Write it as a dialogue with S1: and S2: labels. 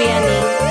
S1: Vianney.